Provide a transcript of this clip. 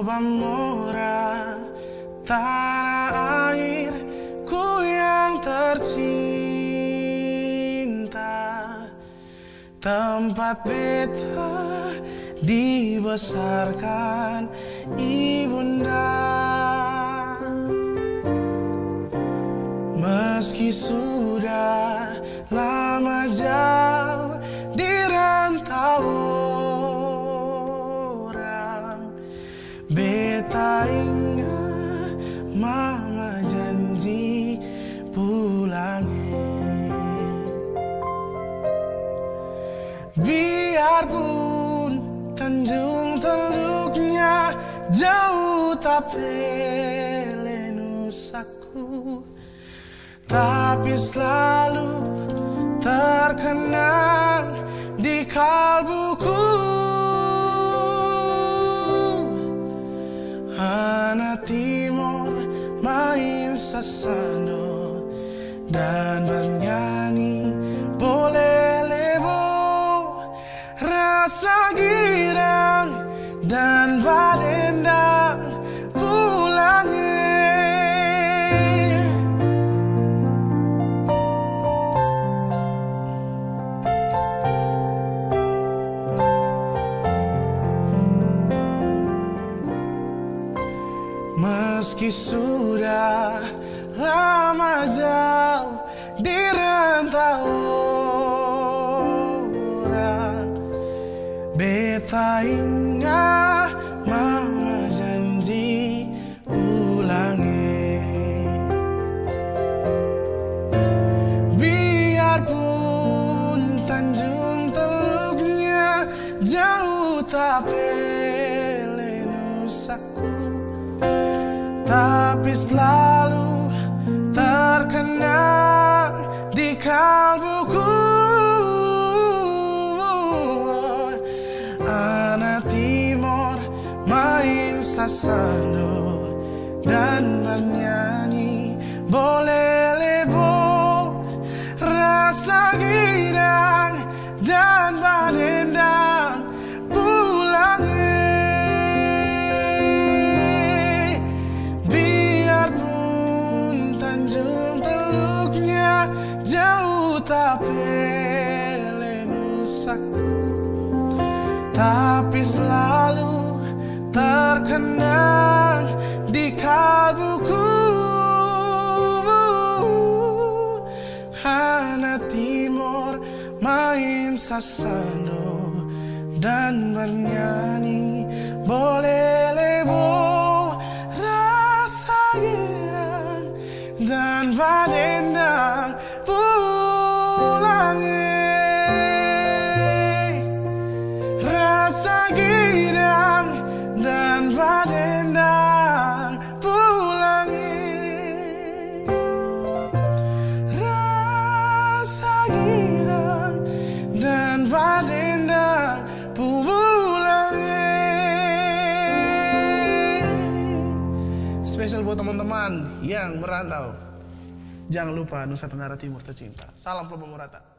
Zamora Tanah airku yang tercinta. Tempat beta dibesarkan ibunda. Meski sudah mama janji pulangnya. Biarpun Tanjung teluknya jauh tapi lenusaku Tapi selalu terkenang di kalbuku. Anak timur main sasando dan bernyanyi Meski sudah lama jauh di rantau orang Beta ingat Selalu terkenang di kalbuku. Anak timur main sasando dan bernyanyi. Boleh tapi selalu terkenang di kalbuku Hana timur main sasando dan bernyanyi boleh lebo rasa girang dan badendang girang dan badendang pulangnya Rasa girang dan badendang pulangnya Spesial buat teman-teman yang merantau. Jangan lupa Nusa Tenggara Timur tercinta. Salam Probo Murata